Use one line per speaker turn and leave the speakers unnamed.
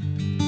you.